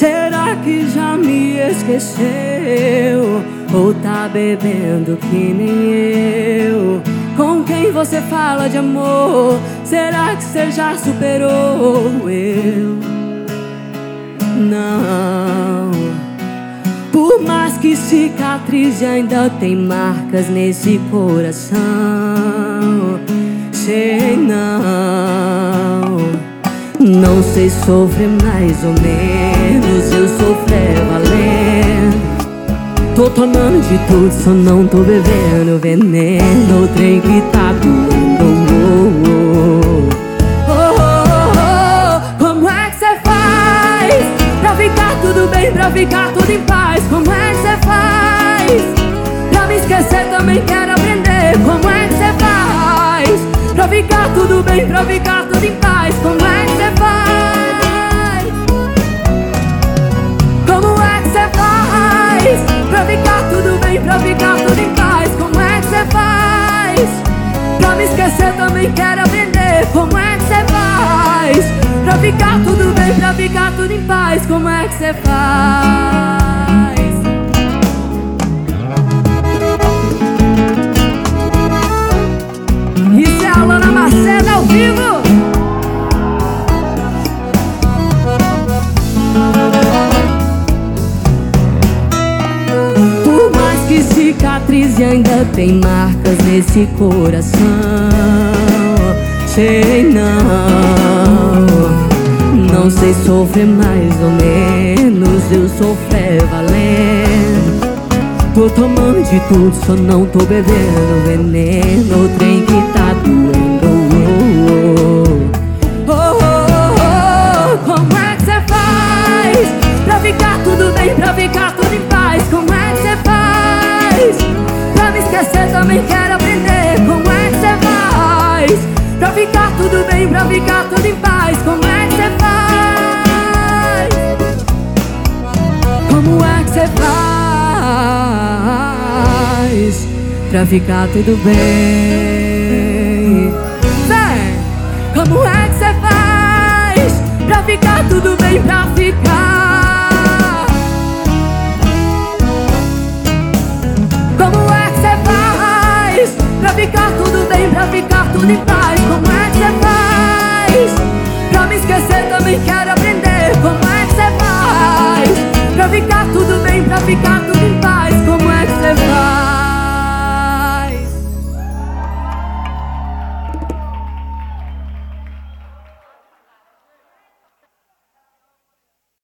Será que já me esqueceu? Ou tá bebendo que nem eu? Com quem você fala de amor? Será que você já superou eu? Não. Por mais que cicatrize, ainda tem marcas nesse coração. Sei não. Não sei sofrer mais ou menos, Tô tomando de tudo, só não tô bebendo veneno. O trem que tá doendo. Oh, oh, oh, oh. Como é que cê faz pra ficar tudo bem, pra ficar tudo em paz? Como é que cê faz pra me esquecer? Também quero aprender. Como é que cê faz pra ficar tudo bem, pra ficar tudo em paz? Também quero aprender. Como é que cê faz pra ficar tudo bem, pra ficar tudo em paz? Como é que cê faz? Isso é a Alana Marcela ao vivo. Por mais que cicatrize, ainda tem marcas nesse coração. Sei não, não sei sofrer mais ou menos, eu sofrer valendo. Tô tomando de tudo, só não tô bebendo veneno. O trem que tá doendo. Oh, oh, oh, oh. Como é que cê faz pra ficar tudo bem, pra ficar tudo em paz? Como é que cê faz pra me esquecer? Também quero pra ficar tudo em paz Como é que você faz? Como é que você faz? Pra ficar tudo bem Vem! Como é que você faz? Pra ficar tudo bem, pra ficar Como é que você faz? Pra ficar tudo bem, pra ficar tudo em paz Como é que cê faz? nunca me esquecer, também quero aprender como é que você faz. Pra ficar tudo bem, pra ficar tudo